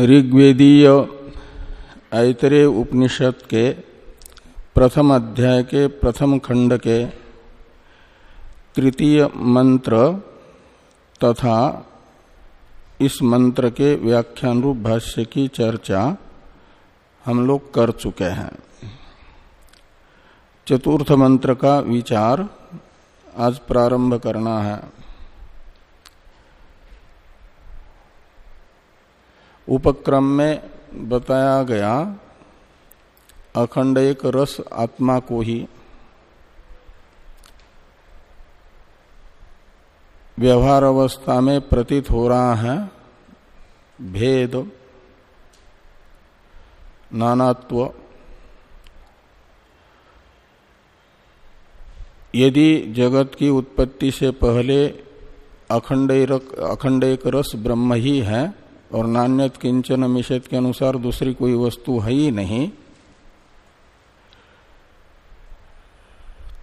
ऋग्वेदीय ऐतरे उपनिषद के प्रथम अध्याय के प्रथम खंड के तृतीय मंत्र तथा इस मंत्र के व्याख्यान रूप भाष्य की चर्चा हम लोग कर चुके हैं। चतुर्थ मंत्र का विचार आज प्रारंभ करना है। उपक्रम में बताया गया, अखंड एक रस आत्मा को ही व्यवहार अवस्था में प्रतीत हो रहा है। भेद, नानात्व। यदि जगत की उत्पत्ति से पहले अखंड अखंड एक रस ब्रह्म ही है और नान्यत किंचन मिशत के अनुसार दूसरी कोई वस्तु है ही नहीं।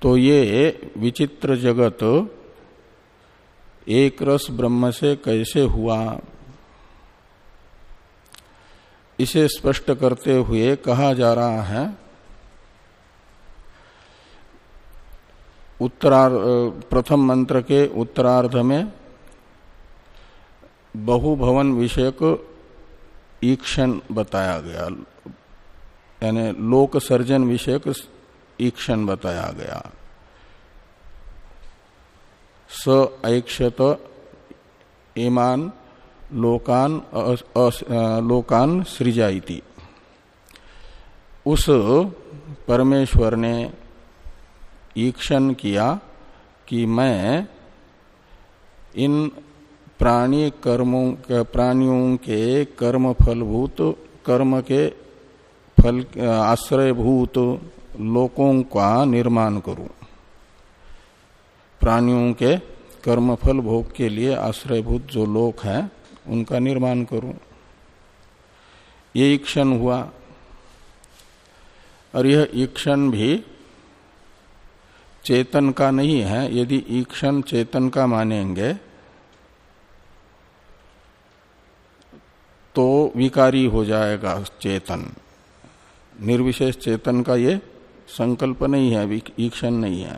तो ये विचित्र जगत एक रस ब्रह्म से कैसे हुआ? इसे स्पष्ट करते हुए कहा जा रहा है उत्तरार्ध प्रथम मंत्र के उत्तरार्ध में बहुभवन विषयक ईक्षण बताया गया। यानी लोक सर्जन विषयक ईक्षण बताया गया। स ऐक्षत ईमान लोकान लोकान सृजाइति उस परमेश्वर ने ईक्षण किया कि मैं इन प्राणी कर्मों के प्राणियों के कर्म फलभूत कर्म के फल आश्रयभूत लोकों का निर्माण करूँ। प्राणियों के कर्म फल भोग के लिए आश्रयभूत जो लोक है, उनका निर्माण करूँ। ये ईक्षण हुआ। और यह ईक्षण भी चेतन का नहीं है। यदि ईक्षण चेतन का मानेंगे तो विकारी हो जाएगा चेतन। निर्विशेष चेतन का ये संकल्प नहीं है ईक्षण नहीं है।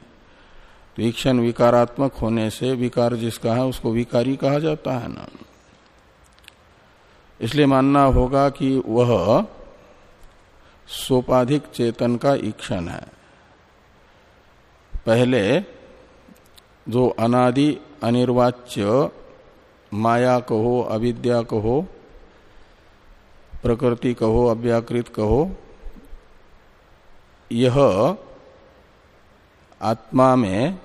तो ईक्षण विकारात्मक होने से विकार जिसका है, उसको विकारी कहा जाता है ना। इसलिए मानना होगा कि वह सोपाधिक चेतन का ईक्षण है। पहले जो अनादि अनिर्वाच्य माया कहो, अविद्या कहो प्रकृति कहो, अव्याकृत कहो, यह आत्मा में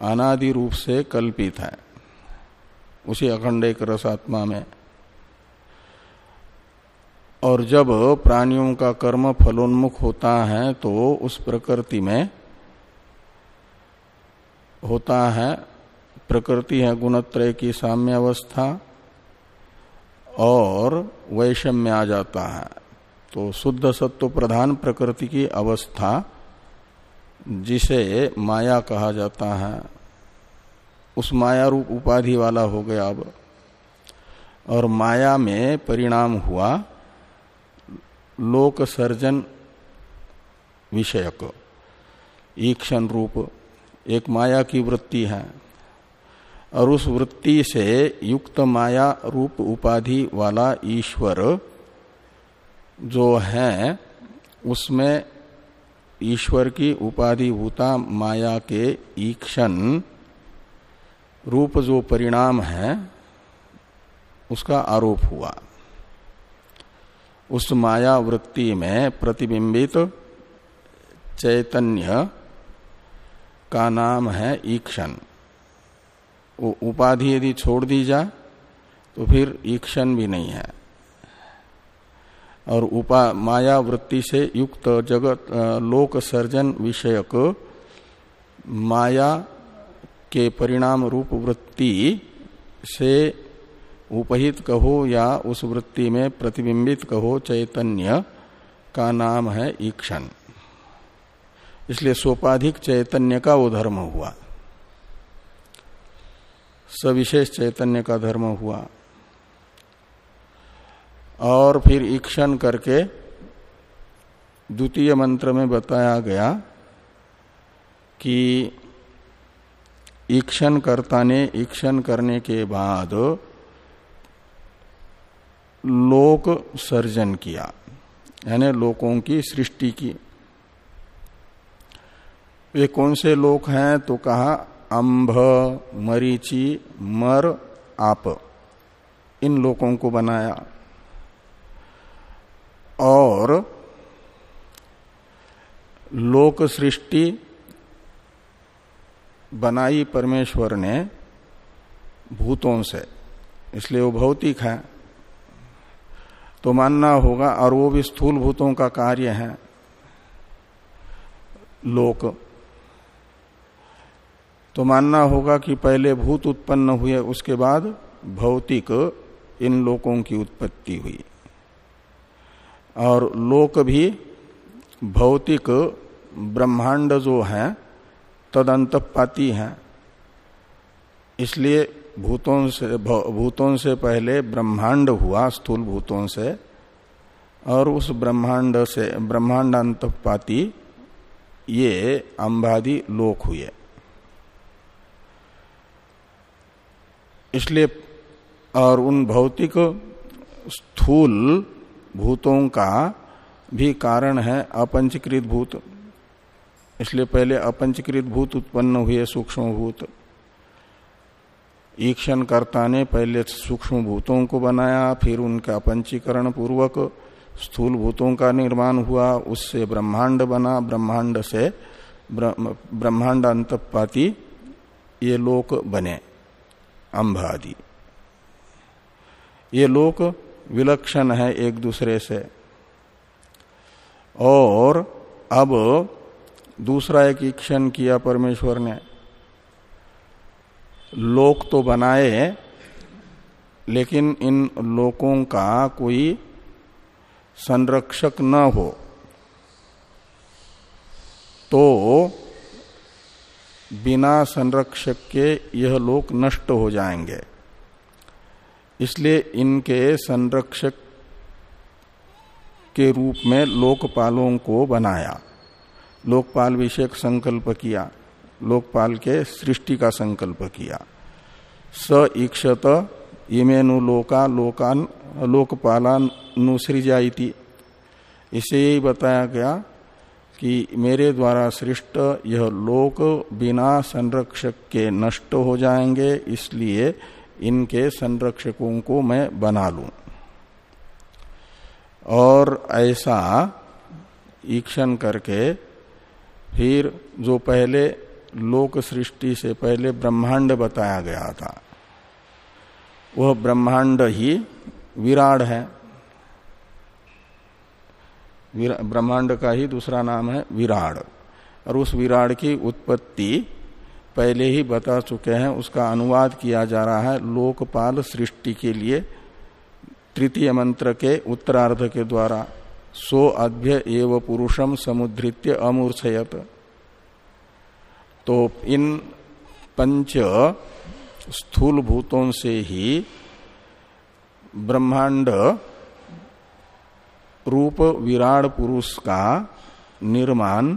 अनादि रूप से कल्पित है। उसी अखंड एक रस आत्मा में। और जब प्राणियों का कर्म फलोन्मुख होता है तो उस प्रकृति में होता है, प्रकृति है गुणत्रय की साम्य अवस्था और वैषम्य आ जाता है। तो शुद्ध सत्व प्रधान प्रकृति की अवस्था, जिसे माया कहा जाता है, उस माया रूप उपाधि वाला हो गया अब। और माया में परिणाम हुआ लोक सर्जन विषयक, ईक्षण रूप, एक माया की वृत्ति है। और उस वृत्ति से युक्त माया रूप उपाधि वाला ईश्वर जो है, उसमें ईश्वर की उपाधि भूता माया के ईक्षण रूप जो परिणाम है, उसका आरोप हुआ। उस माया वृत्ति में प्रतिबिंबित चैतन्य का नाम है ईक्षण। वो उपाधि यदि छोड़ दी जाए तो फिर ईक्षण भी नहीं है। और उपा माया वृत्ति से युक्त जगत लोक सर्जन विषयक माया के परिणाम रूप वृत्ति से उपहित कहो या उस वृत्ति में प्रतिबिंबित कहो चैतन्य का नाम है ईक्षण। इसलिए सोपाधिक चैतन्य का वो धर्म हुआ। सविशेष चैतन्य का धर्म हुआ। और फिर ईक्षण करके द्वितीय मंत्र में बताया गया कि ईक्षण कर्ता ने ईक्षण करने के बाद लोक सर्जन किया, यानी लोकों की सृष्टि की। वे कौन से लोक हैं तो कहा अंभ, मरीचि, मर, आप। इन लोकों को बनाया। और लोक सृष्टि बनाई परमेश्वर ने भूतों से। इसलिए वो भौतिक है। तो मानना होगा, और वो भी स्थूल भूतों का कार्य है। लोक। तो मानना होगा कि पहले भूत उत्पन्न हुए, उसके बाद भौतिक इन लोकों की उत्पत्ति हुई। और लोक भी भौतिक ब्रह्मांड जो है तद पाती है। इसलिए भूतों से भूतों से पहले ब्रह्मांड हुआ, स्थूल भूतों से, और उस ब्रह्मांड से ब्रह्मांड अंतपाती ये अंबादी लोक हुए। इसलिए और उन भौतिक स्थूल भूतों का भी कारण है अपंचकृत भूत। इसलिए पहले अपंचकृत भूत उत्पन्न हुए सूक्ष्म भूत। ईक्षण कर्ता ने पहले सूक्ष्म भूतों को बनाया, फिर उनका पंचीकरण पूर्वक स्थूल भूतों का निर्माण हुआ, उससे ब्रह्मांड बना, ब्रह्मांड से ब्रह्मांड अंतपाती ये लोक बने। अंब आदि ये लोक विलक्षण है एक दूसरे से। और अब दूसरा एक ईक्षण किया परमेश्वर ने। लोक तो बनाए, लेकिन इन लोकों का कोई संरक्षक न हो। तो बिना संरक्षक के यह लोक नष्ट हो जाएँगे। इसलिए इनके संरक्षक के रूप में लोकपालों को बनाया। लोकपाल विषयक संकल्प किया। लोकपाल के सृष्टि का संकल्प किया। स ईक्षत इमेनु लोका लोकान लोकपालानुसृजा इसे यही बताया गया कि मेरे द्वारा सृष्ट यह लोक बिना संरक्षक के नष्ट हो जाएँगे, इसलिए इनके संरक्षकों को मैं बना लू। और ऐसा ईक्षण करके फिर जो पहले लोक सृष्टि से पहले ब्रह्मांड बताया गया था, वह ब्रह्मांड ही विराड है। ब्रह्मांड का ही दूसरा नाम है विराड। और उस विराड की उत्पत्ति पहले ही बता चुके हैं, उसका अनुवाद किया जा रहा है लोकपाल सृष्टि के लिए, तृतीय मंत्र के उत्तरार्ध के द्वारा। सो अभ्य एव पुरुषम समुद्रित्य अमूर्छयत। तो इन पंच स्थूल भूतों से ही ब्रह्मांड रूप विराट पुरुष का निर्माण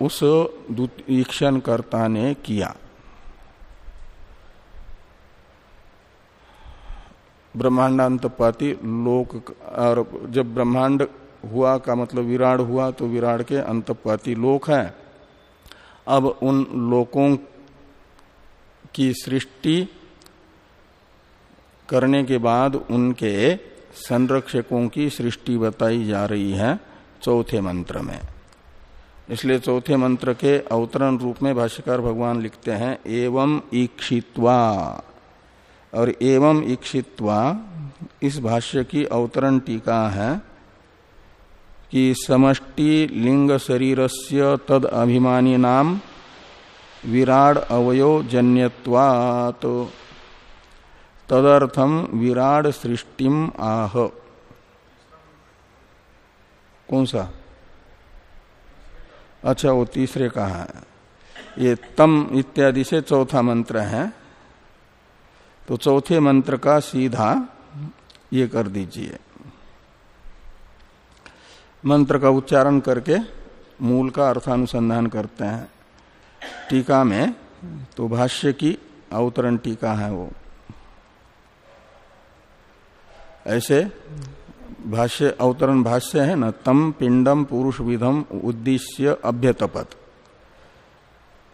उस ईक्षण कर्ता ने किया। ब्रह्मांडांतपाती लोक और जब ब्रह्मांड हुआ का मतलब विराट हुआ तो विराट के अंतपाती लोक है। अब उन लोकों की सृष्टि करने के बाद उनके संरक्षकों की सृष्टि बताई जा रही है चौथे मंत्र में। इसलिए चौथे मंत्र के अवतरण रूप में भाष्यकार भगवान लिखते हैं, एवं ईक्षित्वा। और एवं ईक्षित्वा इस भाष्य की अवतरण टीका है कि समष्टि लिंग शरीरस्य तद अभिमानी नाम विराड अवयो जन्यवात तदर्थम विराड सृष्टिम आह। कौन सा? अच्छा वो तीसरे का है। ये तम इत्यादि से चौथा मंत्र है। तो चौथे मंत्र का सीधा ये कर दीजिए। मंत्र का उच्चारण करके मूल का अर्थानुसंधान करते हैं। टीका में तो भाष्य की अवतरण टीका है वो। ऐसे भाष्य, अवतरण भाष्य है ना, तम पिंडम पुरुष विधम उद्देश्य अभ्यतपत।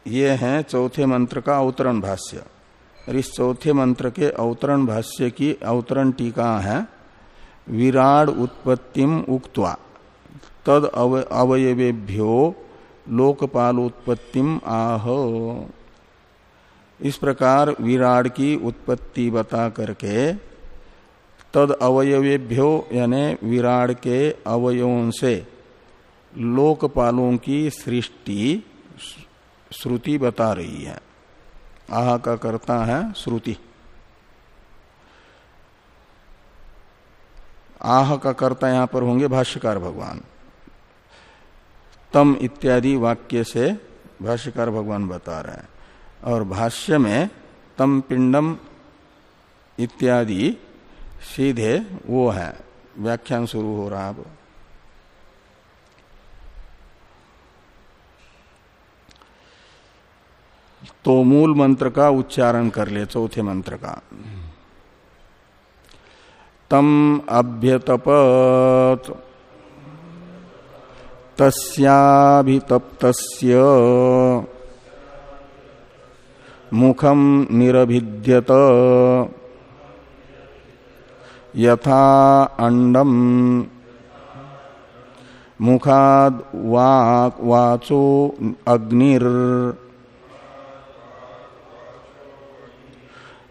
ये है चौथे मंत्र का अवतरण भाष्य। और इस चौथे मंत्र के अवतरण भाष्य की अवतरण टीका है, विराड उत्पत्तिम उक्त्वा। तद अवयवेभ्यो लोकपालोत्पत्तिम आह। इस प्रकार विराड की उत्पत्ति बता करके तद अवयवेभ्यो यानी विराड के अवयवों से लोकपालों की सृष्टि श्रुति बता रही है। आह का करता है श्रुति। आह का कर्ता यहाँ पर होंगे भाष्यकार भगवान। तम इत्यादि वाक्य से भाष्यकार भगवान बता रहे हैं। और भाष्य में तम पिंडम इत्यादि सीधे वो है। व्याख्यान शुरू हो रहा अब। तो मूल मंत्र का उच्चारण कर ले, चौथे मंत्र का। तम अभ्यतपत, तस्याभितप्तस्य मुखम निरभिद्यत। यथा अंडम मुखाद वाक वाचो अग्निर।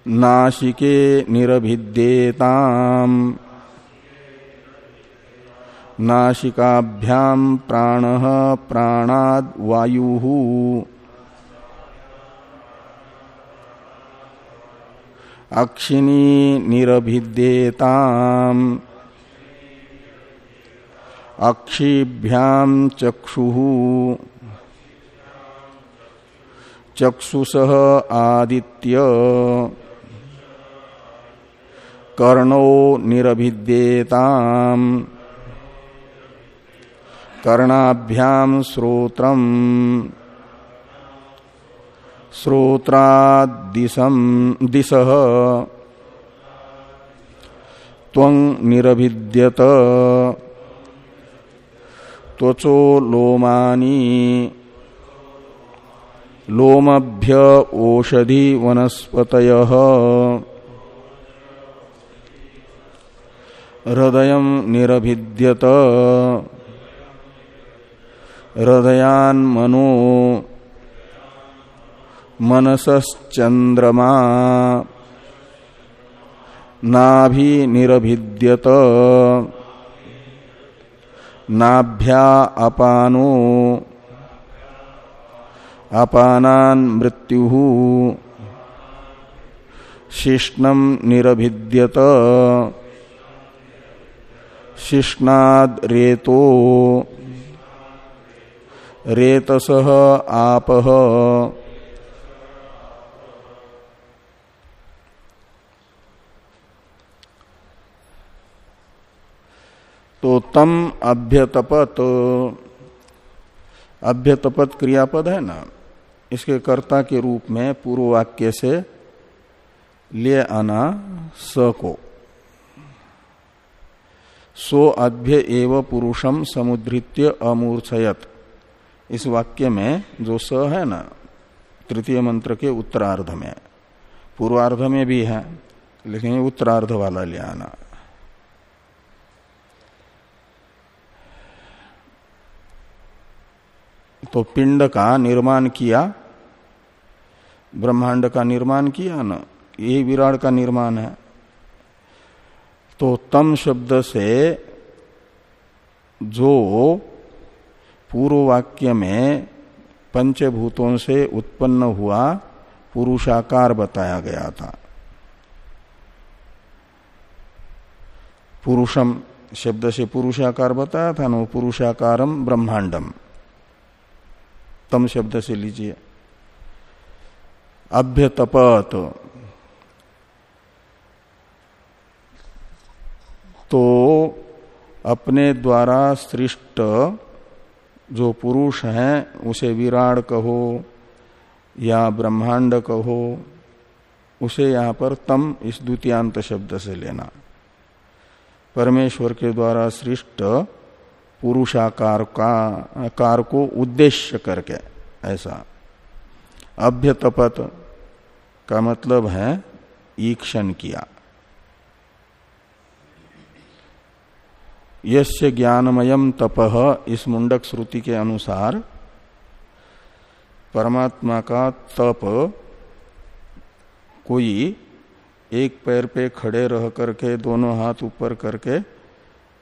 नाशिके निरभिद्येताम। नाशिकाभ्याम प्राण प्राणाद वायु। अक्षिणी निरभिद्येताम। अक्षिभ्याम चक्षु। चक्षुष आदित्य। कर्णो निरभिद्येताम। कर्णाभ्याम श्रोत्रम श्रोत्रादिशम दिश। त्वं निरभिद्यत। त्वचो लोमानी। लोमभ्य ओषधि वनस्पतय। हृदय निरभिद्यत। हृदयान मनो मनसश्चंद्रमा नाभि निरभिद्यत। नाभ्या अपानो। अपानान मृत्यु। शिष्णम निरभिद्यत। शिष्णाद रेतो। रेतस आपह तो तम अभ्यतपत। अभ्यतपत क्रियापद है ना? इसके कर्ता के रूप में पूर्व वाक्य से ले आना स को सो अभ्य एव पुरुषम समुद्रित्य अमूर्छयत। इस वाक्य में जो स है ना, तृतीय मंत्र के उत्तरार्ध में। पूर्वार्ध में भी है, लेकिन उत्तरार्ध वाला ले आना। तो पिंड का निर्माण किया, ब्रह्मांड का निर्माण किया ना, ये विराट का निर्माण है। तो तम शब्द से जो पूर्व वाक्य में पंचभूतों से उत्पन्न हुआ पुरुषाकार बताया गया था। पुरुषम शब्द से पुरुषाकार बताया था, ना पुरुषाकारम ब्रह्मांडम। तम शब्द से लीजिए। अभ्य तपत तो अपने द्वारा सृष्ट जो पुरुष है, उसे विराट कहो या ब्रह्मांड कहो, उसे यहाँ पर तम इस द्वितीयांत शब्द से लेना। परमेश्वर के द्वारा सृष्ट पुरुषाकार का कार को उद्देश्य करके, ऐसा। अभ्यतपत का मतलब है ईक्षण किया। यस्य ज्ञानमयम तपह इस मुंडक श्रुति के अनुसार, परमात्मा का तप, कोई एक पैर पे खड़े रह करके, दोनों हाथ ऊपर करके,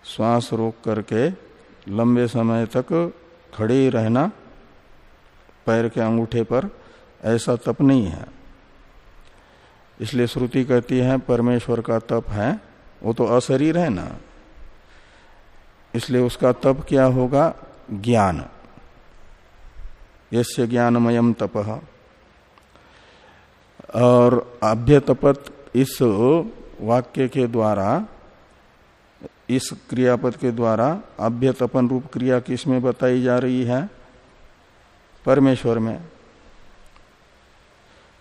श्वास रोक करके लंबे समय तक खड़े रहना पैर के अंगूठे पर ऐसा तप नहीं है। इसलिए श्रुति कहती है, परमेश्वर का तप है, वो तो अशरीर है ना। इसलिए उसका तप क्या होगा? ज्ञान। यस्य ज्ञानमयम तप। और अभ्यतपत इस वाक्य के द्वारा इस क्रियापद के द्वारा अभ्यतपन रूप क्रिया किसमें बताई जा रही है? परमेश्वर में।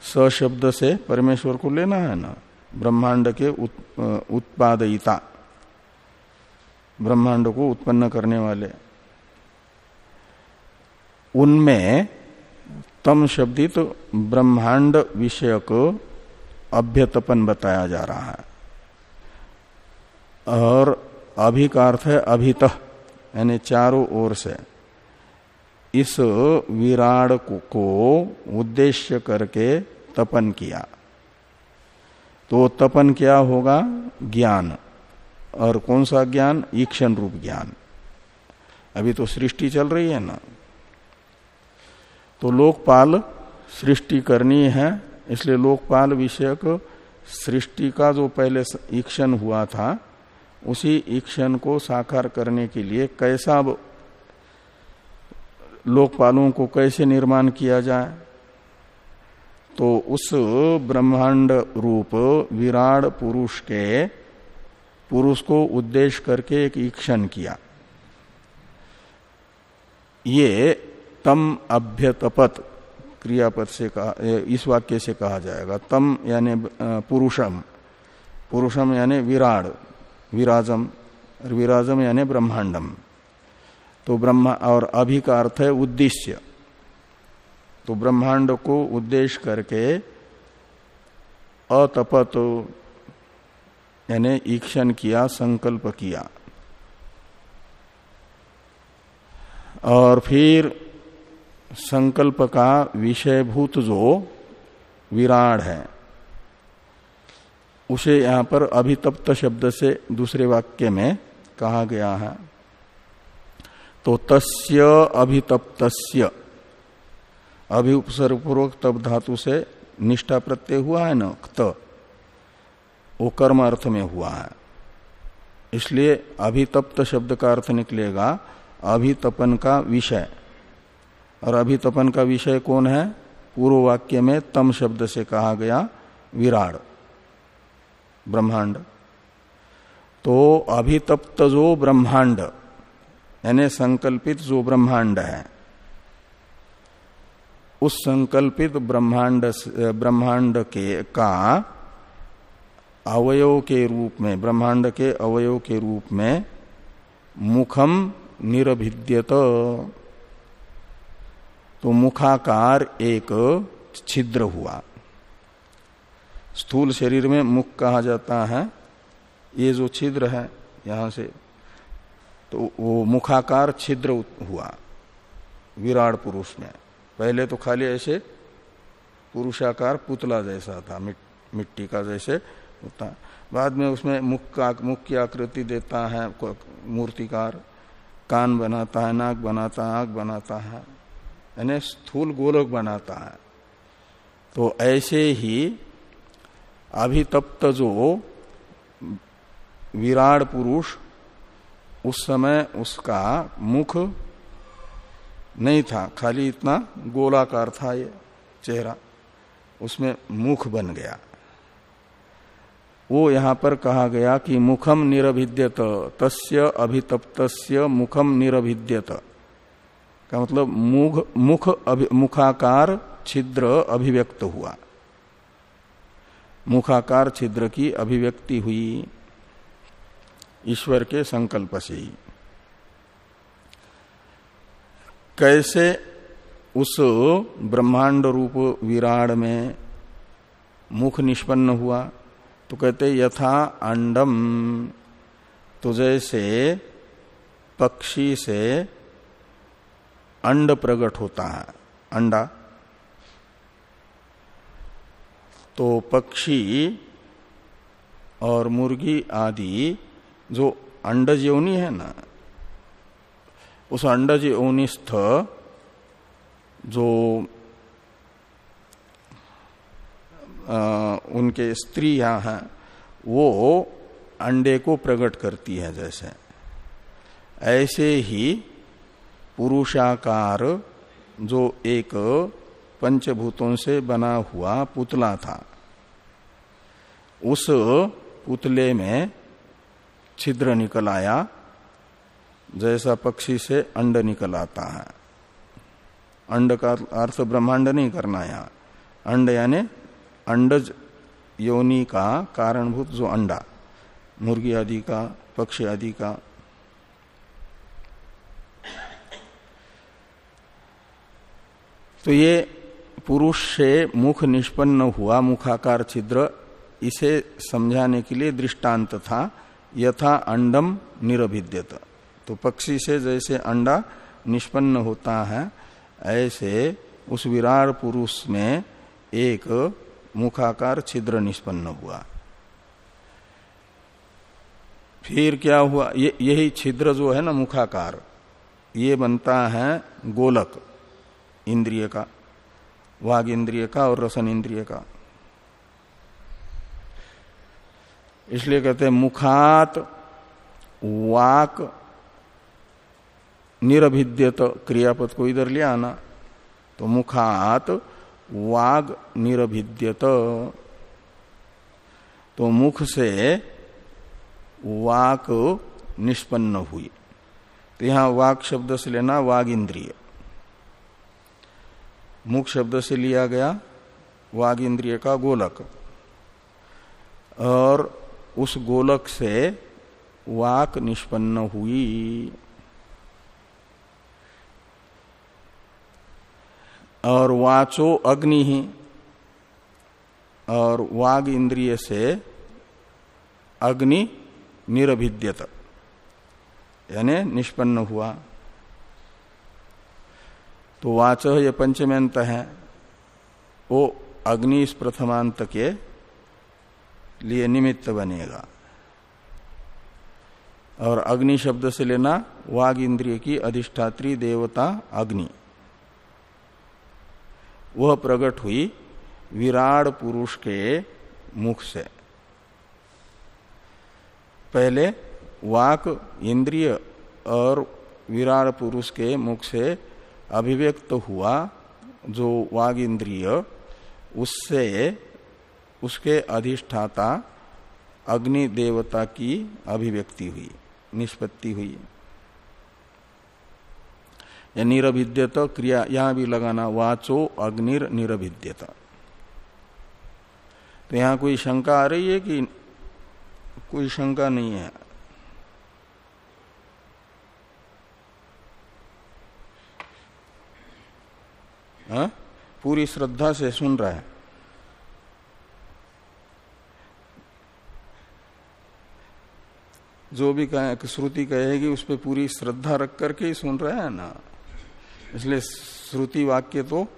स शब्द से परमेश्वर को लेना है ना? ब्रह्मांड के उत्पादयिता। ब्रह्मांड को उत्पन्न करने वाले। उनमें तम शब्दित तो ब्रह्मांड विषयक अभ्यतपन बताया जा रहा है। और अभी का अर्थ है अभित यानी चारों ओर से। इस विराड को उद्देश्य करके तपन किया। तो तपन क्या होगा? ज्ञान। और कौन सा ज्ञान? ईक्षण रूप ज्ञान। अभी तो सृष्टि चल रही है ना। तो लोकपाल सृष्टि करनी है, इसलिए लोकपाल विषयक सृष्टि का जो पहले ईक्षण हुआ था उसी ईक्षण को साकार करने के लिए कैसा लोकपालों को कैसे निर्माण किया जाए? तो उस ब्रह्मांड रूप विराट पुरुष के पुरुष को उद्देश्य करके एक ईक्षण किया। ये तम अभ्यतपत क्रियापद से कहा इस वाक्य से कहा जाएगा, तम यानी पुरुषम। पुरुषम यानी विराड विराजम विराजम यानी ब्रह्मांडम। तो ब्रह्मा और अभि का अर्थ है उद्देश्य। तो ब्रह्मांड को उद्देश्य करके अतपत, यानी ईक्षण किया, संकल्प किया। और फिर संकल्प का विषयभूत जो विराड है उसे यहाँ पर अभितप्त शब्द से दूसरे वाक्य में कहा गया है। तो तस्य अभितप्तस्य। अभिउपसर्ग पूर्वक तब धातु से निष्ठा प्रत्यय हुआ है न? त वो कर्म अर्थ में हुआ है। इसलिए अभितप्त शब्द का अर्थ निकलेगा अभितपन का विषय। और अभितपन का विषय कौन है? पूर्व वाक्य में तम शब्द से कहा गया विराड। ब्रह्मांड। तो अभितप्त जो ब्रह्मांड, यानी संकल्पित जो ब्रह्मांड है, उस संकल्पित ब्रह्मांड ब्रह्मांड के का अवयव के रूप में, ब्रह्मांड के अवयव के रूप में मुखम निरभिद्यत। तो मुखाकार एक छिद्र हुआ। स्थूल शरीर में मुख कहा जाता है, ये जो छिद्र है यहाँ से तो वो मुखाकार छिद्र हुआ, विराट पुरुष में। पहले तो खाली ऐसे पुरुषाकार पुतला जैसा था मिट्टी का जैसे होता। बाद में उसमें मुख का, मुख की आकृति देता है मूर्तिकार, कान बनाता है, नाक बनाता है, आँख बनाता है, यानी स्थूल गोलक बनाता है। तो ऐसे ही अभितप्त जो विराट पुरुष, उस समय उसका मुख नहीं था, खाली इतना गोलाकार था ये चेहरा, उसमें मुख बन गया। वो यहाँ पर कहा गया कि मुखम निरभिद्यत, तस्य अभितप्त मुखम निरभिद्यत। का मतलब मुख मुख मुखाकार छिद्र अभिव्यक्त हुआ। मुखाकार छिद्र की अभिव्यक्ति हुई ईश्वर के संकल्प से। ही कैसे उस ब्रह्मांड रूप विराड में मुख निष्पन्न हुआ? तो कहते, यथा अंडम तो जैसे पक्षी से अंड प्रकट होता है। अंडा। तो पक्षी और मुर्गी आदि जो अंडज योनि है ना उस अंडज योनिस्थ जो आ, उनके स्त्रियाँ हैं वो अंडे को प्रकट करती है जैसे। ऐसे ही पुरुषाकार जो एक पंचभूतों से बना हुआ पुतला था। उस पुतले में छिद्र निकल आया, जैसा पक्षी से अंड निकल आता है। अंड का अर्थ ब्रह्मांड नहीं करना यहाँ अंड यानी अंडज योनि का कारणभूत जो अंडा, मुर्गी आदि का, पक्षी आदि का। तो ये पुरुष से मुख निष्पन्न हुआ मुखाकार छिद्र, इसे समझाने के लिए दृष्टांत था, यथा अंडम निरभिद्यत। तो पक्षी से जैसे अंडा निष्पन्न होता है, ऐसे उस विराट पुरुष में एक मुखाकार छिद्र निष्पन्न हुआ। फिर क्या हुआ? ये, यही छिद्र जो है ना मुखाकार, ये बनता है गोलक, इंद्रिय का। वाग इंद्रिय का और रसन इंद्रिय का। इसलिए कहते मुखात वाक निरभिद्यत क्रियापद को इधर ले आना। तो मुखात वाग निरभिद्यत। तो मुख से वाक निष्पन्न हुई। तो यहाँ वाक शब्द से लेना वाग इंद्रिय मुख शब्द से लिया गया वाग इंद्रिय का गोलक। और उस गोलक से वाक निष्पन्न हुई। और वाचो अग्नि ही। और वाग इंद्रिय से अग्नि निरभिद्यत, यानी निष्पन्न हुआ। तो वाच ये पंचमेंत है। वो अग्नि इस प्रथमांत के लिए निमित्त बनेगा। और अग्नि शब्द से लेना वाग इंद्रिय की अधिष्ठात्री देवता अग्नि। वह प्रकट हुई विराट पुरुष के मुख से। पहले वाक इंद्रिय और विराट पुरुष के मुख से अभिव्यक्त हुआ जो वाग इंद्रिय उससे उसके अधिष्ठाता अग्नि देवता की अभिव्यक्ति हुई, निष्पत्ति हुई। या निरभिद्यत क्रिया, यहाँ भी लगाना, वाचो अग्निर निरभिद्यत। तो यहाँ कोई शंका आ रही है कि कोई शंका नहीं है? हा? पूरी श्रद्धा से सुन रहा है। जो भी कहे श्रुति कहेगी, उस पर पूरी श्रद्धा रख करके ही सुन रहा है ना। इसलिए श्रुति वाक्य तो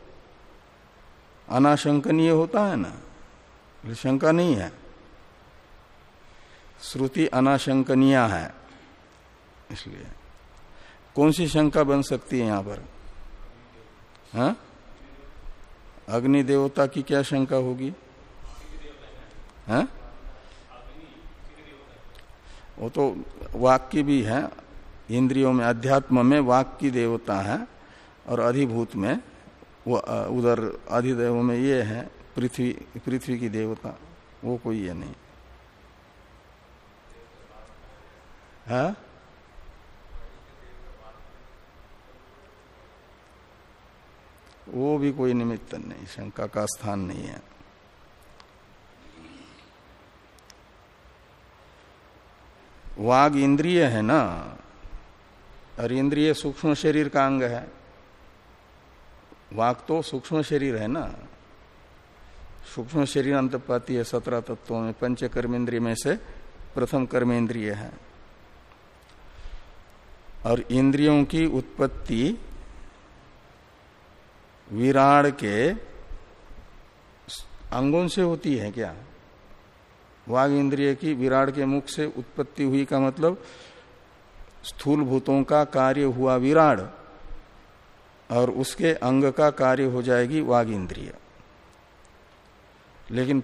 अनाशंकनीय होता है ना। शंका नहीं है। श्रुति अनाशंकनीय है, इसलिए। कौन सी शंका बन सकती है यहाँ पर? हा? अग्नि देवता की क्या शंका होगी? है? वो तो वाक की भी है, इंद्रियों में, अध्यात्म में वाक की देवता है, और अधिभूत में, वो उधर अधिदेव में ये है, पृथ्वी पृथ्वी की देवता, वो कोई ये नहीं। है? वो भी कोई निमित्त नहीं, शंका का स्थान नहीं है। वाग इंद्रिय है ना, और इंद्रिय सूक्ष्म शरीर का अंग है। वाक तो सूक्ष्म शरीर है ना। सूक्ष्म शरीर अंतपाती है सत्रह तत्वों में पंच कर्मेंद्रिय में से प्रथम कर्मेंद्रिय है। और इंद्रियों की उत्पत्ति विराड के अंगों से होती है क्या? वाग इंद्रिय की विराड के मुख से उत्पत्ति हुई का मतलब स्थूल भूतों का कार्य हुआ विराड और उसके अंग का कार्य हो जाएगी वाग इंद्रिय। लेकिन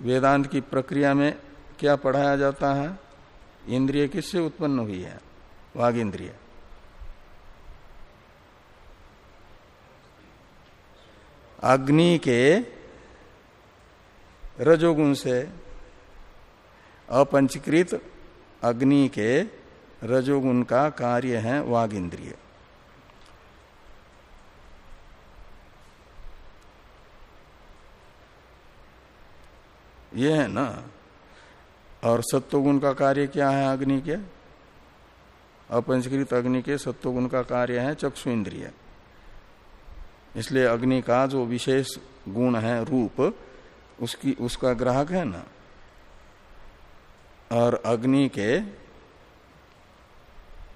वेदांत की प्रक्रिया में क्या पढ़ाया जाता है? इंद्रिय किससे उत्पन्न हुई है? वाग इंद्रिय। अग्नि के रजोगुण से अपंचकृत अग्नि के रजोगुण का कार्य है वाग इंद्रिय है ना? और सत्वगुण का कार्य क्या है अग्नि के? अपंचकृत अग्नि के सत्वगुण का कार्य है चक्षु इंद्रिय। इसलिए अग्नि का जो विशेष गुण है, रूप, उसकी, उसका ग्राहक है ना। और अग्नि के,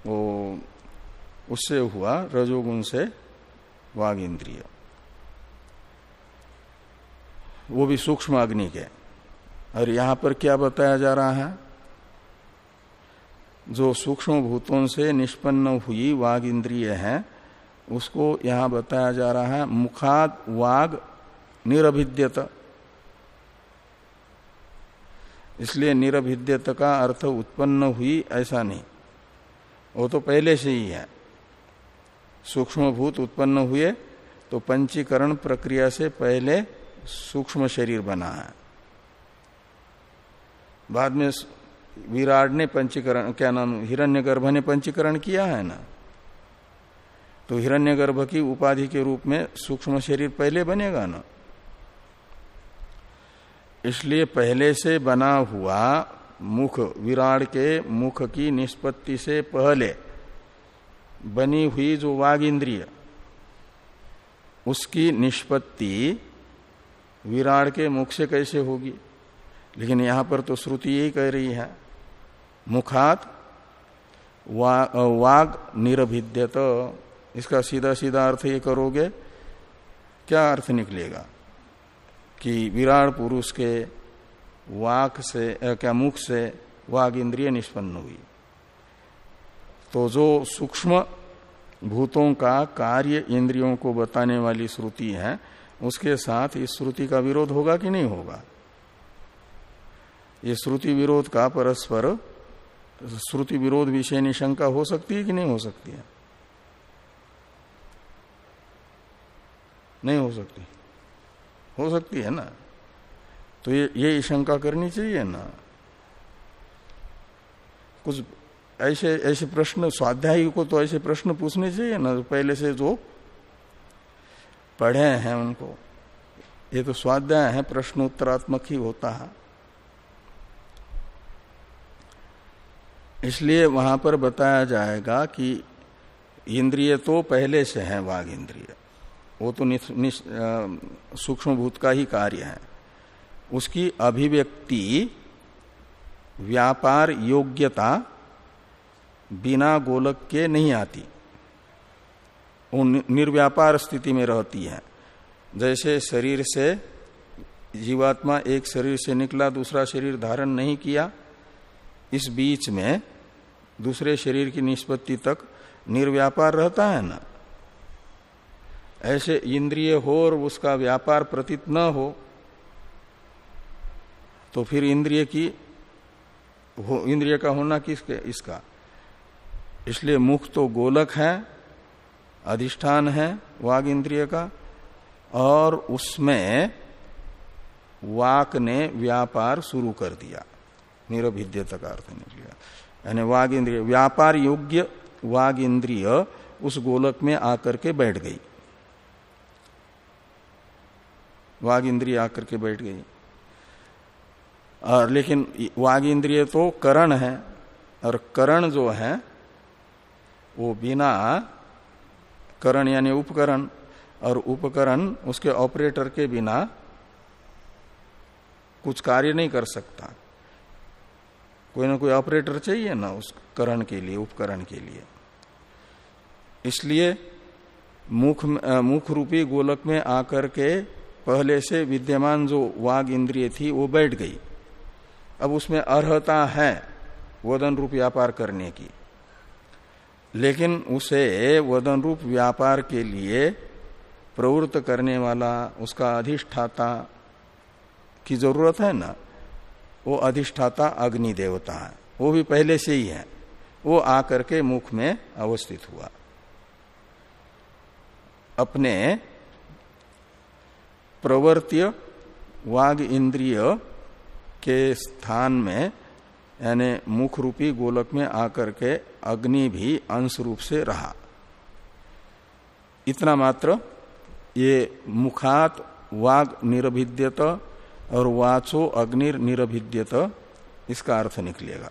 वो, उससे हुआ रजोगुण से वाग इंद्रिय वो भी सूक्ष्म अग्नि के। और यहाँ पर क्या बताया जा रहा है? जो सूक्ष्म भूतों से निष्पन्न हुई वाग इंद्रिय है उसको यहाँ बताया जा रहा है, मुखाद वाग निरभिद्यत। इसलिए निरभिद्यत का अर्थ उत्पन्न हुई ऐसा नहीं। वो तो पहले से ही है। सूक्ष्म भूत उत्पन्न हुए तो पंचीकरण प्रक्रिया से पहले सूक्ष्म शरीर बना है। बाद में विराट ने पंचीकरण, क्या नाम, हिरण्यगर्भ ने पंचीकरण किया है ना? तो हिरण्यगर्भ की उपाधि के रूप में सूक्ष्म शरीर पहले बनेगा ना। इसलिए पहले से बना हुआ मुख विराट के मुख की निष्पत्ति से पहले बनी हुई जो वाग इंद्रिय उसकी निष्पत्ति विराट के मुख से कैसे होगी? लेकिन यहाँ पर तो श्रुति यही कह रही है मुखात वा, वाग निरभिद्यत। इसका सीधा सीधा अर्थ ये करोगे, क्या अर्थ निकलेगा? कि विराट पुरुष के वाक से क्या मुख से वाग इंद्रिय निष्पन्न हुई। तो जो सूक्ष्म भूतों का कार्य इंद्रियों को बताने वाली श्रुति है, उसके साथ इस श्रुति का विरोध होगा कि नहीं होगा? ये श्रुति विरोध का परस्पर, श्रुति विरोध विषय निशंका हो सकती है कि नहीं हो सकती है? नहीं हो सकती। हो सकती है ना? तो ये ये शंका करनी चाहिए ना। कुछ ऐसे ऐसे प्रश्न, स्वाध्यायी को तो ऐसे प्रश्न पूछने चाहिए ना तो पहले से जो पढ़े हैं उनको। ये तो स्वाध्याय है, प्रश्नोत्तरात्मक ही होता है। इसलिए वहाँ पर बताया जाएगा कि इंद्रिय तो पहले से है वाघ इंद्रिय। वो तो सूक्ष्म भूत का ही कार्य है। उसकी अभिव्यक्ति व्यापार योग्यता बिना गोलक के नहीं आती। वो निर्व्यापार स्थिति में रहती है। जैसे शरीर से जीवात्मा एक शरीर से निकला, दूसरा शरीर धारण नहीं किया, इस बीच में दूसरे शरीर की निष्पत्ति तक निर्व्यापार रहता है ना। ऐसे इंद्रिय हो और उसका व्यापार प्रतीत न हो तो फिर इंद्रिय की हो, इंद्रिय का होना किसके, इसका। इसलिए मुख तो गोलक है, अधिष्ठान है वाग इंद्रिय का, और उसमें वाक ने व्यापार शुरू कर दिया। निरभिद्यता का अर्थ निकलिया यानी वाग इंद्रिय, व्यापार योग्य वाग इंद्रिय उस गोलक में आकर के बैठ गई। वाग इंद्रिय आकर के बैठ गई। और लेकिन वाघ इंद्रिय तो करण है, और करण जो है, वो बिना करण यानी उपकरण, और उपकरण उसके ऑपरेटर के बिना कुछ कार्य नहीं कर सकता। कोई ना कोई ऑपरेटर चाहिए ना उस करण के लिए, उपकरण के लिए। इसलिए मुख मुख रूपी गोलक में आकर के पहले से विद्यमान जो वाग इंद्रिय थी, वो बैठ गई। अब उसमें अर्हता है वदन रूप व्यापार करने की। लेकिन उसे वदन रूप व्यापार के लिए प्रवृत्त करने वाला, उसका अधिष्ठाता की ज़रूरत है ना, वो अधिष्ठाता अग्नि देवता है। वो भी पहले से ही है। वो आकर के मुख में अवस्थित हुआ। अपने प्रवर्त्य वाग इंद्रिय के स्थान में, यानी मुख रूपी गोलक में आकर के अग्नि भी अंश रूप से रहा। इतना मात्र ये मुखात वाग निरभिद्यत और वाचो अग्निर निरभिद्यत इसका अर्थ निकलेगा।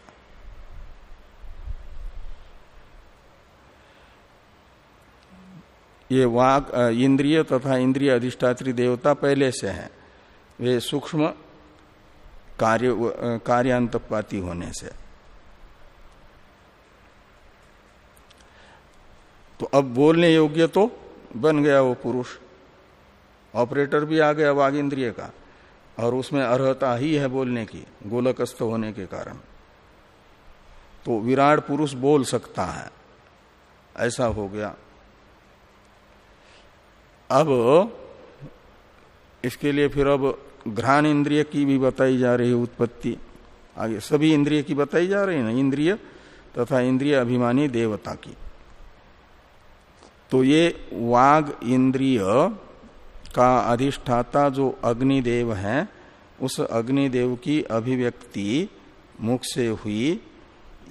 ये वाक इंद्रिय तथा इंद्रिय अधिष्ठात्री देवता पहले से हैं। वे सूक्ष्म कार्य कार्यांतपाती होने से। तो अब बोलने योग्य तो बन गया वो पुरुष। ऑपरेटर भी आ गया वाग इंद्रिय का। और उसमें अर्हता ही है बोलने की गोलकस्थ होने के कारण। तो विराट पुरुष बोल सकता है। ऐसा हो गया। अब इसके लिए फिर अब घ्राण इंद्रिय की भी बताई जा रही है उत्पत्ति। आगे सभी इंद्रिय की बताई जा रही है ना? इंद्रिय तथा इंद्रिय अभिमानी देवता की। तो ये वाग इंद्रिय का अधिष्ठाता जो अग्निदेव है, उस अग्निदेव की अभिव्यक्ति मुख से हुई।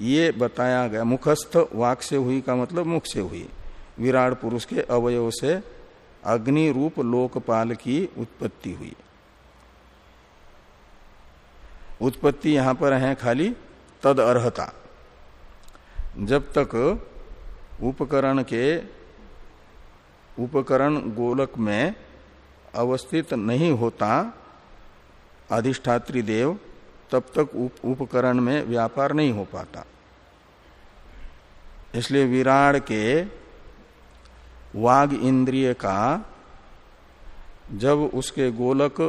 ये बताया गया, मुखस्थ वाक से हुई का मतलब मुख से हुई। विराट पुरुष के अवयव से अग्नि रूप लोकपाल की उत्पत्ति हुई। उत्पत्ति यहाँ पर है खाली तद अर्हता। जब तक उपकरण के उपकरण गोलक में अवस्थित नहीं होता अधिष्ठात्री देव तब तक उप, उपकरण में व्यापार नहीं हो पाता। इसलिए विराड के वाग इंद्रिय का, जब उसके गोलक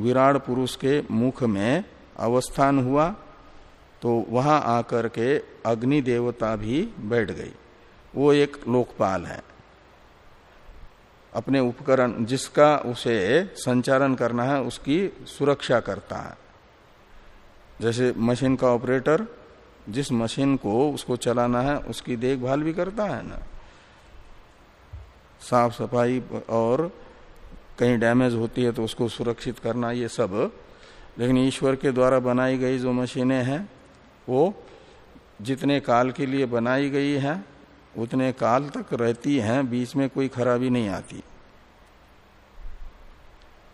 विराट पुरुष के मुख में अवस्थान हुआ तो वहाँ आकर के अग्नि देवता भी बैठ गई। वो एक लोकपाल है। अपने उपकरण, जिसका उसे संचालन करना है, उसकी सुरक्षा करता है। जैसे मशीन का ऑपरेटर, जिस मशीन को उसको चलाना है, उसकी देखभाल भी करता है ना। साफ़ सफ़ाई और कहीं डैमेज होती है तो उसको सुरक्षित करना, ये सब। लेकिन ईश्वर के द्वारा बनाई गई जो मशीनें हैं, वो जितने काल के लिए बनाई गई हैं, उतने काल तक रहती हैं, बीच में कोई खराबी नहीं आती।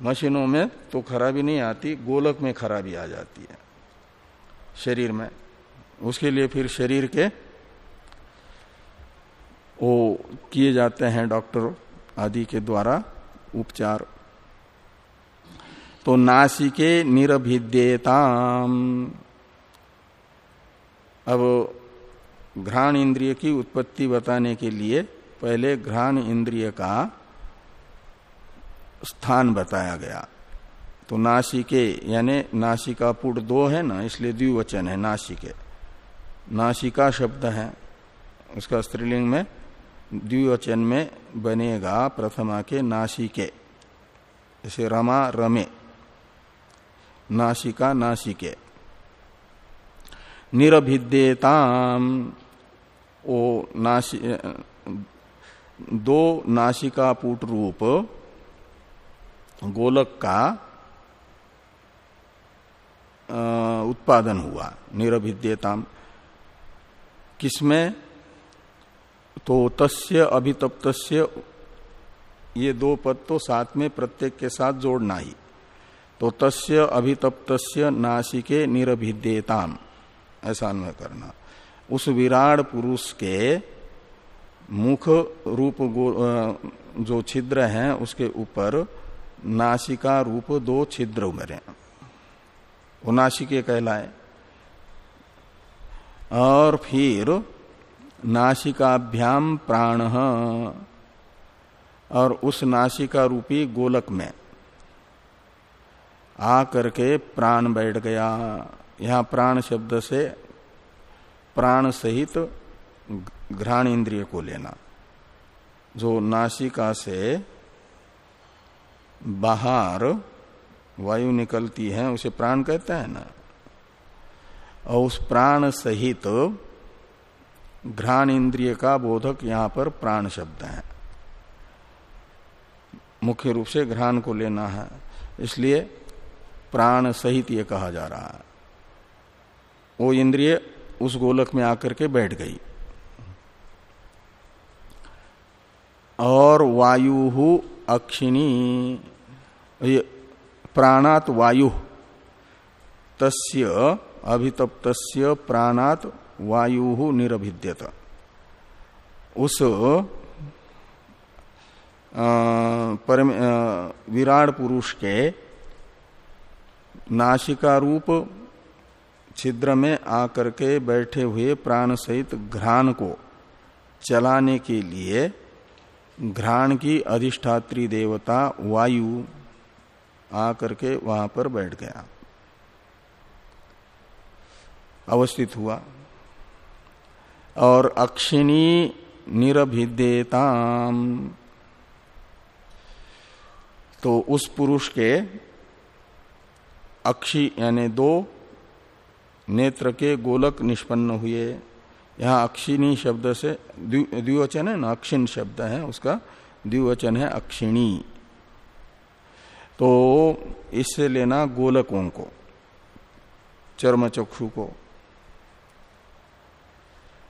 मशीनों में तो खराबी नहीं आती, गोलक में खराबी आ जाती है। शरीर में। उसके लिए फिर शरीर के वो किए जाते हैं डॉक्टर आदि के द्वारा उपचार। तो नासिके निरभिद्येताम अब घ्राण इंद्रिय की उत्पत्ति बताने के लिए पहले घ्राण इंद्रिय का स्थान बताया गया। तो नासिके, यानी नासिका पुट दो है ना, इसलिए द्विवचन है नासिके। नासिका शब्द है, उसका स्त्रीलिंग में द्विवचन में बनेगा प्रथमा के नासिके। जैसे रमा, रमे। नासिका, नासिके। निरभिद्येताम। ओ नासि, दो नासिका पुट रूप। गोलक का उत्पादन हुआ। निरभिद्यताम। किसमें? तो तस्य अभितप्त ये दो पद तो साथ में प्रत्येक के साथ जोड़ना ही। तो तस्य अभितप्त नासिके निरभिद्यताम ऐसा अन्वय करना। उस विराट पुरुष के मुख रूप जो छिद्र हैं, उसके ऊपर नासिका रूप दो छिद्र उमरे वो नासिके कहलाए। और फिर नासिकाभ्याम प्राण। और उस नासिका रूपी गोलक में आ करके प्राण बैठ गया। यहाँ प्राण शब्द से प्राण सहित घ्राण इंद्रिय को लेना। जो नासिका से बाहर वायु निकलती है, उसे प्राण कहते हैं ना। और उस प्राण सहित घ्राण इंद्रिय का बोधक यहाँ पर प्राण शब्द है। मुख्य रूप से घ्राण को लेना है, इसलिए प्राण सहित ये कहा जा रहा है। वो इंद्रिय उस गोलक में आकर के बैठ गई। और वायु अक्षिणी प्राणात वायु, तस्य अभितप्त प्राणात वायु निरभिद्यत। उस परम विराट पुरुष के नासिका रूप छिद्र में आकर के बैठे हुए प्राण सहित घ्राण को चलाने के लिए घ्राण की अधिष्ठात्री देवता वायु आकर के वहाँ पर बैठ गया। अवस्थित हुआ। और अक्षिणी निरभिदेताम। तो उस पुरुष के अक्षी यानी दो नेत्र के गोलक निष्पन्न हुए। यहाँ अक्षिणी शब्द से द्विवचन है ना? अक्षिण शब्द है, उसका द्विवचन है अक्षिणी। तो इससे लेना गोलकों को चर्म चक्षु को।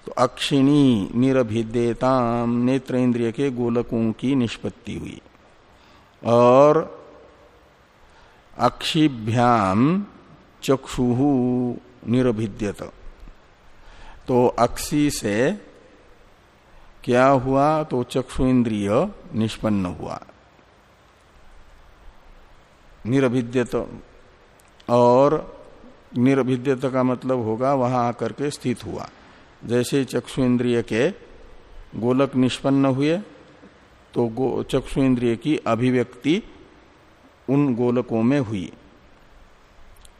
तो अक्षिणी निरभिदेताम नेत्र इंद्रिय के गोलकों की निष्पत्ति हुई। और अक्षिभ्याम चक्षु निरभिद्यत। तो अक्षी से क्या हुआ? तो चक्षु इंद्रिय निष्पन्न हुआ। निरभिद्यत। और निरभिद्यत का मतलब होगा वहाँ आकर के स्थित हुआ। जैसे चक्षु इंद्रिय के गोलक निष्पन्न हुए तो चक्षु इंद्रिय की अभिव्यक्ति उन गोलकों में हुई।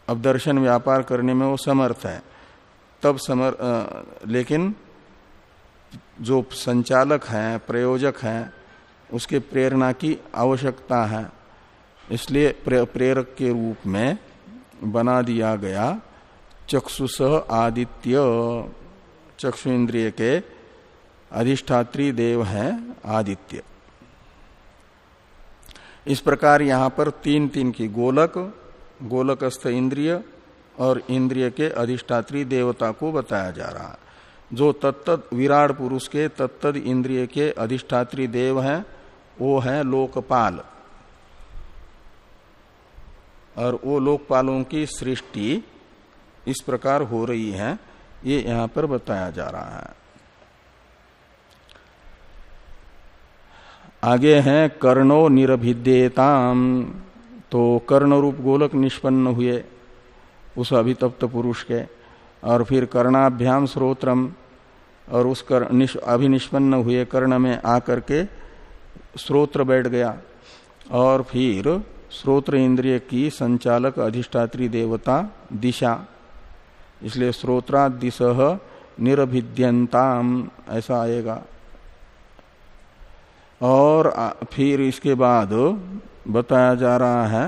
अब दर्शन व्यापार करने में वो समर्थ है। तब समर आ, लेकिन जो संचालक है प्रयोजक है उसके प्रेरणा की आवश्यकता है। इसलिए प्रेरक के रूप में बना दिया गया चक्षुष आदित्य। चक्षु इंद्रिय के अधिष्ठात्री देव हैं आदित्य। इस प्रकार यहाँ पर तीन तीन की गोलक, गोलकस्थ इंद्रिय और इंद्रिय के अधिष्ठात्री देवता को बताया जा रहा है। जो तत्त विराट पुरुष के तत्त इंद्रिय के अधिष्ठात्री देव हैं, वो है लोकपाल। और वो लोकपालों की सृष्टि इस प्रकार हो रही है। ये यहाँ पर बताया जा रहा है। आगे हैं, कर्णो निरभिद्येताम तो कर्ण रूप गोलक निष्पन्न हुए उस अभितप्त पुरुष के, और फिर कर्णाभ्याम श्रोत्रम और उस कर अभिनिष्पन्न हुए कर्ण में आकर के श्रोत्र बैठ गया। और फिर श्रोत्र इंद्रिय की संचालक अधिष्ठात्री देवता दिशा इसलिए स्रोत्रादिश निरभिद्यंताम ऐसा आएगा। और फिर इसके बाद बताया जा रहा है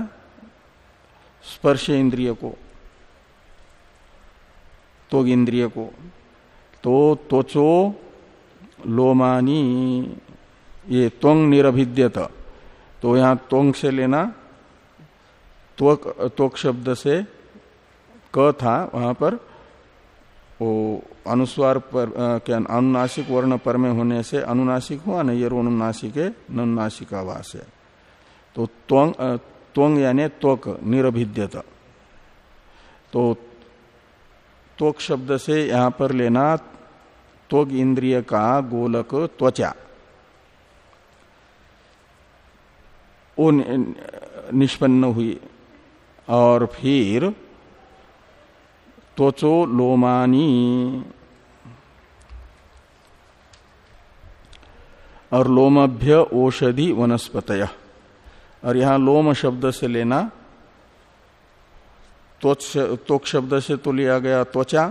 स्पर्श इंद्रिय को तो इंद्रिय को। तो त्वचो लोमानी, ये त्वंग निरभिद्यत। तो यहाँ त्वंग से लेना, त्वक त्वक शब्द से क था वहाँ पर, वो अनुस्वार पर क्या, अनुनासिक वर्ण पर में होने से अनुनासिक हुआ न ये अनुनासिक है ननुनासिकावास है। तो त्वंग त्वंग यानी त्वक, निरभिद्यत। तो त्वक शब्द से यहाँ पर लेना, त्वग इंद्रिय का गोलक त्वचा। वो निष्पन्न हुई, और फिर त्वचो लोमानी। और लोमभ्य औषधि वनस्पत और यहाँ लोम शब्द से लेना त्वक शब्द से तो लिया गया त्वचा,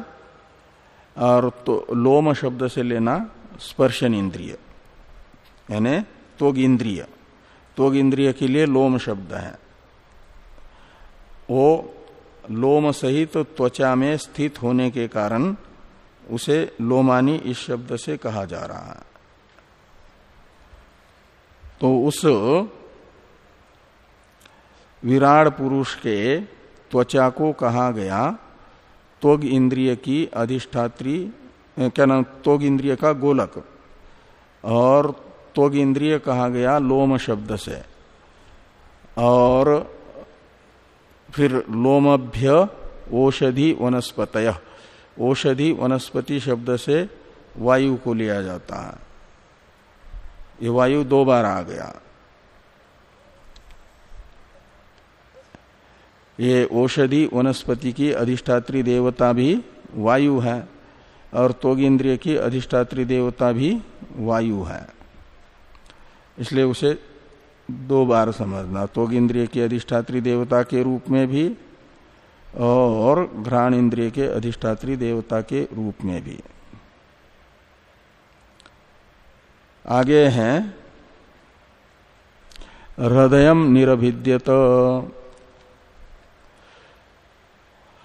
और तो लोम शब्द से लेना स्पर्शन इंद्रिय यानी त्वग इंद्रिय त्वग इंद्रिय के लिए लोम शब्द है। वो लोम सहित तो त्वचा में स्थित होने के कारण उसे लोमानी इस शब्द से कहा जा रहा है। तो उस विराट पुरुष के त्वचा को कहा गया त्वग इंद्रिय की अधिष्ठात्री क्या नाम, त्वग इंद्रिय का गोलक। और त्वग इंद्रिय कहा गया लोम शब्द से। और फिर लोमभ्य औषधि वनस्पत औषधि वनस्पति शब्द से वायु को लिया जाता है। ये वायु दो बार आ गया। ये औषधि वनस्पति की अधिष्ठात्री देवता भी वायु है और तोग इंद्रिय की अधिष्ठात्री देवता भी वायु है। इसलिए उसे दो बार समझना तो इंद्रिय की अधिष्ठात्री देवता के रूप में भी और घ्राण इंद्रिय के अधिष्ठात्री देवता के रूप में भी। आगे हैं, हृदय निरभिद्यत।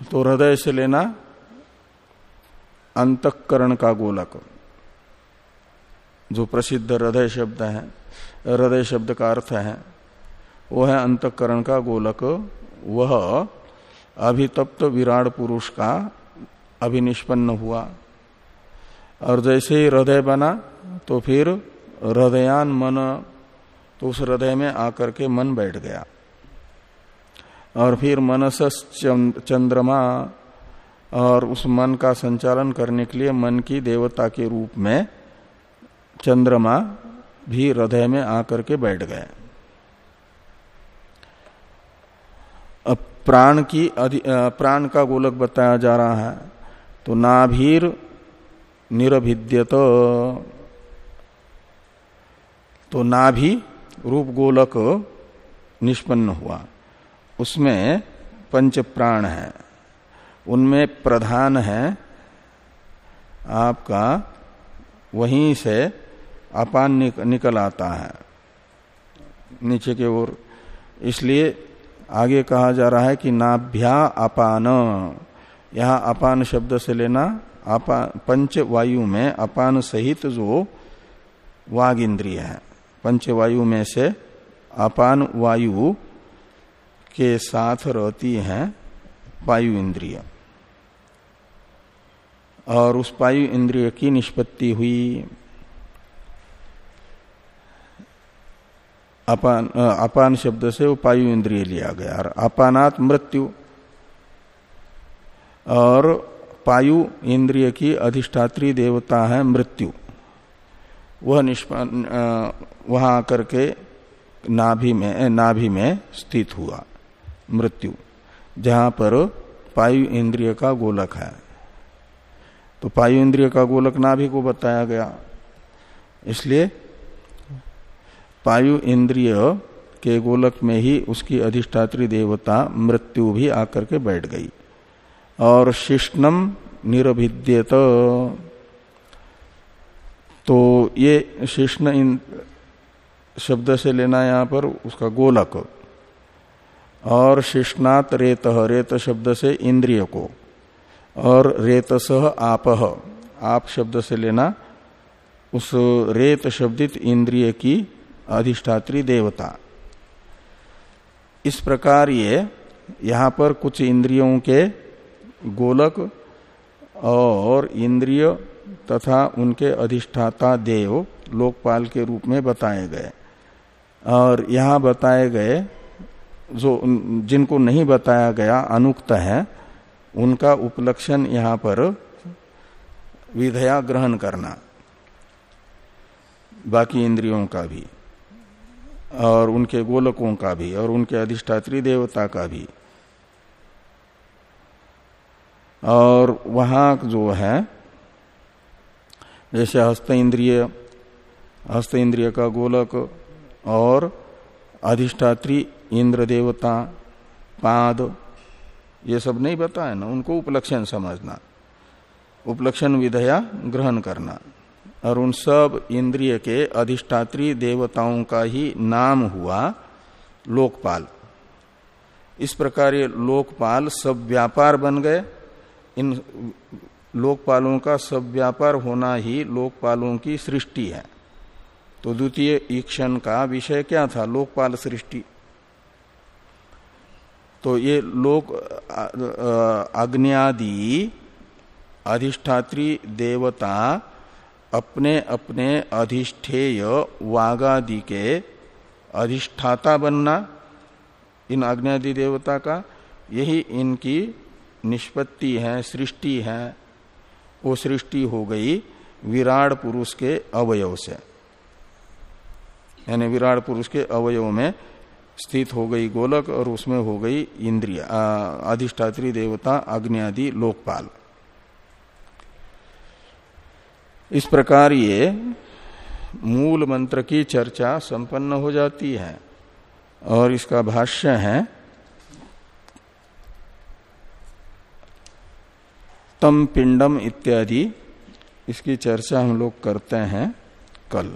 तो हृदय से लेना अंतकरण का गोलक, जो प्रसिद्ध हृदय शब्द है। हृदय शब्द का अर्थ है वो है अंतकरण का गोलक, वह अभितप्त विराट पुरुष का अभिनिष्पन्न हुआ। और जैसे ही हृदय बना तो फिर हृदयान मन तो उस हृदय में आकर के मन बैठ गया। और फिर मनस चंद्रमा और उस मन का संचालन करने के लिए मन की देवता के रूप में चंद्रमा भी हृदय में आकर के बैठ गए। अब प्राण की प्राण का गोलक बताया जा रहा है तो नाभीर निरभिद्यत। तो नाभि रूप गोलक निष्पन्न हुआ। उसमें पंच प्राण है। उनमें प्रधान है आपका, वहीं से अपान निक, निकल आता है। नीचे के ओर इसलिए आगे कहा जा रहा है कि नाभ्या अपान। यहाँ अपान शब्द से लेना अपान पंच वायु में अपान सहित जो वाग इंद्रिय है पंच वायु में से अपान वायु के साथ रहती है वायु इंद्रिय। और उस वायु इंद्रिय की निष्पत्ति हुई। अपान अपान शब्द से वो पायु इंद्रिय लिया गया और अपानात मृत्यु। और पायु इंद्रिय की अधिष्ठात्री देवता है मृत्यु। वह निष्पान वहाँ आकर के नाभि में नाभि में स्थित हुआ, मृत्यु, जहाँ पर पायु इंद्रिय का गोलक है। तो पायु इंद्रिय का गोलक नाभि को बताया गया। इसलिए पायु इंद्रिय के गोलक में ही उसकी अधिष्ठात्री देवता मृत्यु भी आकर के बैठ गई। और शिष्णम निरभिद्यत। तो ये शिष्ण इन शब्द से लेना यहाँ पर उसका गोलक। और शिष्णात रेत रेत शब्द से इंद्रिय को। और रेतस आपह आप शब्द से लेना। उस रेत शब्दित इंद्रिय की अधिष्ठात्री देवता। इस प्रकार ये यहाँ पर कुछ इंद्रियों के गोलक और इंद्रिय तथा उनके अधिष्ठाता देव लोकपाल के रूप में बताए गए। और यहाँ बताए गए जो जिनको नहीं बताया गया, अनुक्त है, उनका उपलक्षण यहाँ पर विधया ग्रहण करना। बाकी इंद्रियों का भी। और उनके गोलकों का भी, और उनके अधिष्ठात्री देवता का भी। और वहाँ जो है, जैसे हस्त इंद्रिय हस्त इंद्रिय का गोलक और अधिष्ठात्री इंद्र देवता, पाद, ये सब नहीं बताया ना, उनको उपलक्षण समझना, उपलक्षण विधया ग्रहण करना। और उन सब इंद्रिय के अधिष्ठात्री देवताओं का ही नाम हुआ लोकपाल। इस प्रकार ये लोकपाल सब व्यापार बन गए। इन लोकपालों का सब व्यापार होना ही लोकपालों की सृष्टि है। तो द्वितीय ईक्षण का विषय क्या था? लोकपाल सृष्टि। तो ये लोक अग्नियादि अधिष्ठात्री देवता अपने अपने अधिष्ठेय वागादि के अधिष्ठाता बनना, इन अग्नि देवता का, यही इनकी निष्पत्ति है, सृष्टि है। वो सृष्टि हो गई विराट पुरुष के अवयव से। यानी विराट पुरुष के अवयव में स्थित हो गई गोलक और उसमें हो गई इंद्रिय अधिष्ठात्री देवता अग्नि आदि लोकपाल। इस प्रकार ये मूल मंत्र की चर्चा संपन्न हो जाती है। और इसका भाष्य है, तम पिंडम इत्यादि। इसकी चर्चा हम लोग करते हैं कल।